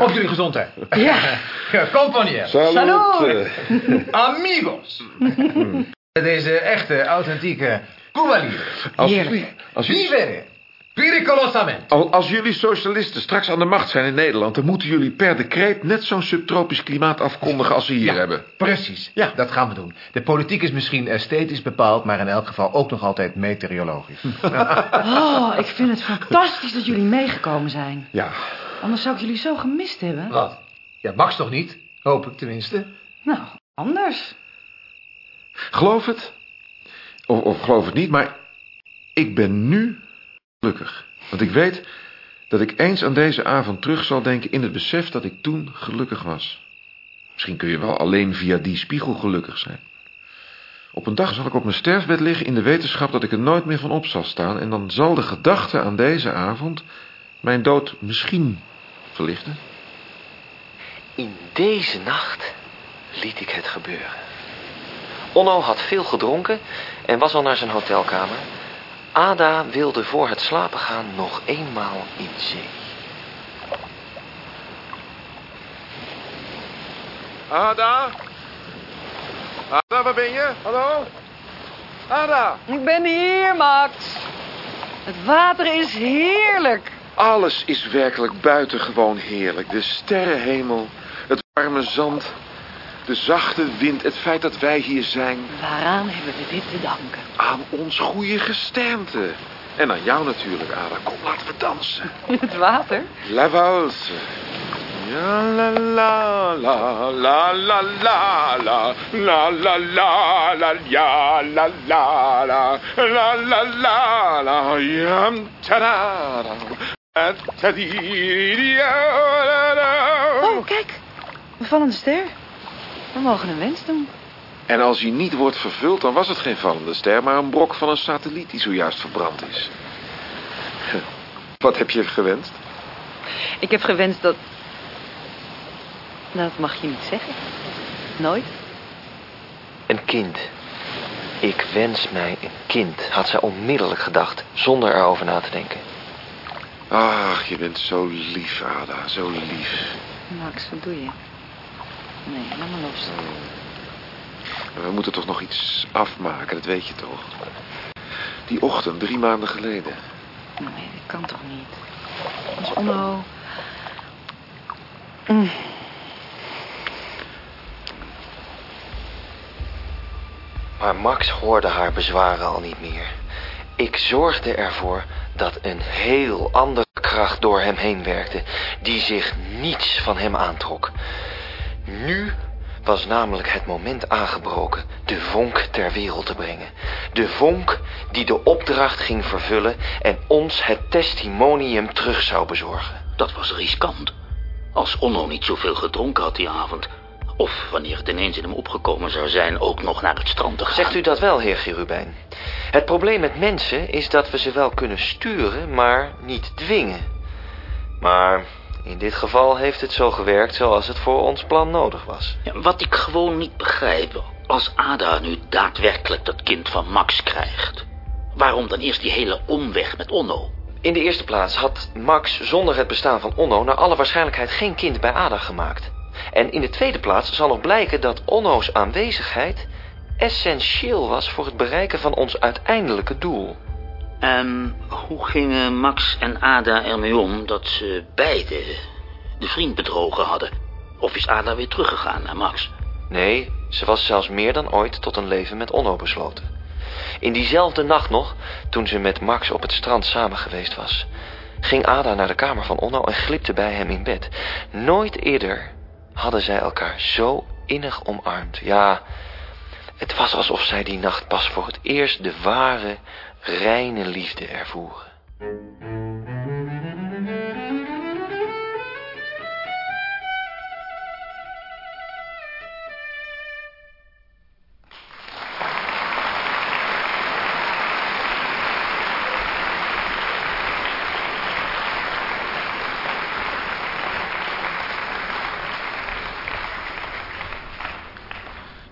Op jullie gezondheid. Ja. Compagnie. Salut. Amigos. Deze echte, authentieke Cuba. Als Heerlijk. jullie, als, jullie, Vivere. Pericolosamente. al- als jullie socialisten straks aan de macht zijn in Nederland... dan moeten jullie per decreet net zo'n subtropisch klimaat afkondigen als we hier Ja, hebben. Precies. Ja, dat gaan we doen. De politiek is misschien esthetisch bepaald, maar in elk geval ook nog altijd meteorologisch. Oh, ik vind het fantastisch dat jullie meegekomen zijn. Ja, Anders zou ik jullie zo gemist hebben. Wat? Ja, Max toch niet? Hoop ik tenminste. Nou, anders. geloof het. Of, of geloof het niet, maar ik ben nu gelukkig. Want ik weet dat ik eens aan deze avond terug zal denken... in het besef dat ik toen gelukkig was. Misschien kun je wel alleen via die spiegel gelukkig zijn. Op een dag zal ik op mijn sterfbed liggen in de wetenschap dat ik er nooit meer van op zal staan... en dan zal de gedachte aan deze avond mijn dood misschien verlichten. In deze nacht liet ik het gebeuren. Onno had veel gedronken en was al naar zijn hotelkamer. Ada wilde voor het slapen gaan nog eenmaal in zee. Ada? Ada, waar ben je? Hallo? Ada? Ik ben hier, Max. Het water is heerlijk. Alles is werkelijk buitengewoon heerlijk. De sterrenhemel, het warme zand, de zachte wind, het feit dat wij hier zijn. Waaraan hebben we dit te danken? Aan ons goede gesternte. En aan jou natuurlijk, Ada. Kom, laten we dansen. In het water? La valse. Ja, la la la la la la la la la la la ja la la la la la la la ja Oh, kijk. Een vallende ster. We mogen een wens doen. En als hij niet wordt vervuld, dan was het geen vallende ster, maar een brok van een satelliet die zojuist verbrand is. Wat heb je gewenst? Ik heb gewenst dat... Nou, dat mag je niet zeggen. Nooit. Een kind. Ik wens mij een kind, had zij onmiddellijk gedacht, zonder erover na te denken. Ach, je bent zo lief, Ada, zo lief. Max, wat doe je? Nee, laat maar los. Maar we moeten toch nog iets afmaken, dat weet je toch? Die ochtend, drie maanden geleden. Nee, dat kan toch niet? Ons Onno... Mm. Maar Max hoorde haar bezwaren al niet meer. Ik zorgde ervoor dat een heel andere kracht door hem heen werkte, die zich niets van hem aantrok. Nu was namelijk het moment aangebroken de vonk ter wereld te brengen. De vonk die de opdracht ging vervullen en ons het testimonium terug zou bezorgen. Dat was riskant. Als Onno niet zoveel gedronken had die avond... of wanneer het ineens in hem opgekomen zou zijn... ook nog naar het strand te gaan. Zegt u dat wel, heer Gerubijn? Het probleem met mensen is dat we ze wel kunnen sturen, maar niet dwingen. Maar in dit geval heeft het zo gewerkt zoals het voor ons plan nodig was. Ja, wat ik gewoon niet begrijp... als Ada nu daadwerkelijk dat kind van Max krijgt... waarom dan eerst die hele omweg met Onno? In de eerste plaats had Max zonder het bestaan van Onno naar alle waarschijnlijkheid geen kind bij Ada gemaakt. En in de tweede plaats zal nog blijken dat Onno's aanwezigheid essentieel was voor het bereiken van ons uiteindelijke doel. En hoe gingen Max en Ada ermee om dat ze beide de vriend bedrogen hadden? Of is Ada weer teruggegaan naar Max? Nee, ze was zelfs meer dan ooit tot een leven met Onno besloten. In diezelfde nacht nog, toen ze met Max op het strand samen geweest was, ging Ada naar de kamer van Onno en glipte bij hem in bed. Nooit eerder hadden zij elkaar zo innig omarmd. Ja, het was alsof zij die nacht pas voor het eerst de ware, reine liefde ervoeren.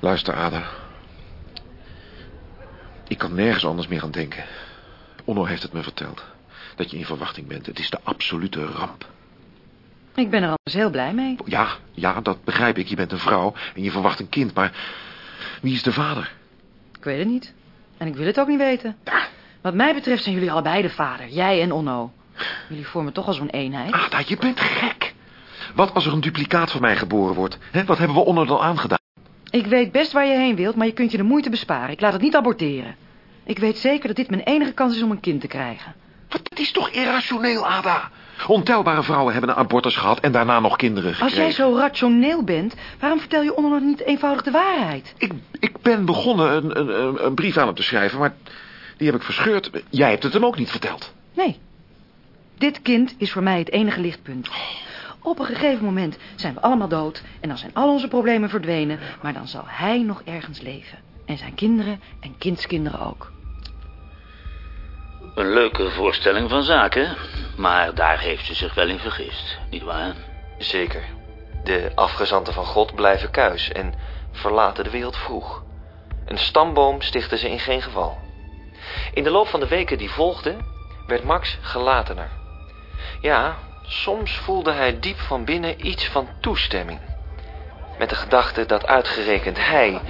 Luister, Ada. Ik kan nergens anders meer aan denken. Onno heeft het me verteld. Dat je in verwachting bent. Het is de absolute ramp. Ik ben er anders heel blij mee. Ja, ja, dat begrijp ik. Je bent een vrouw en je verwacht een kind, maar wie is de vader? Ik weet het niet. En ik wil het ook niet weten. Wat mij betreft zijn jullie allebei de vader. Jij en Onno. Jullie vormen toch al zo'n eenheid. Ada, je bent gek. Wat als er een duplicaat van mij geboren wordt? Hè? Wat hebben we Onno dan aangedaan? Ik weet best waar je heen wilt, maar je kunt je de moeite besparen. Ik laat het niet aborteren. Ik weet zeker dat dit mijn enige kans is om een kind te krijgen. Wat, dat is toch irrationeel, Ada? Ontelbare vrouwen hebben een abortus gehad en daarna nog kinderen gekregen. Als jij zo rationeel bent, waarom vertel je Onno niet eenvoudig de waarheid? Ik, ik ben begonnen een, een, een brief aan hem te schrijven, maar die heb ik verscheurd. Jij hebt het hem ook niet verteld. Nee. Dit kind is voor mij het enige lichtpunt. Op een gegeven moment zijn we allemaal dood en dan zijn al onze problemen verdwenen, maar dan zal hij nog ergens leven. En zijn kinderen en kindskinderen ook. Een leuke voorstelling van zaken, maar daar heeft ze zich wel in vergist, nietwaar? Zeker. De afgezanten van God blijven kuis en verlaten de wereld vroeg. Een stamboom stichten ze in geen geval. In de loop van de weken die volgden, werd Max gelatener. Ja, soms voelde hij diep van binnen iets van toestemming. Met de gedachte dat uitgerekend hij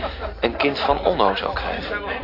een kind van Onno zou krijgen.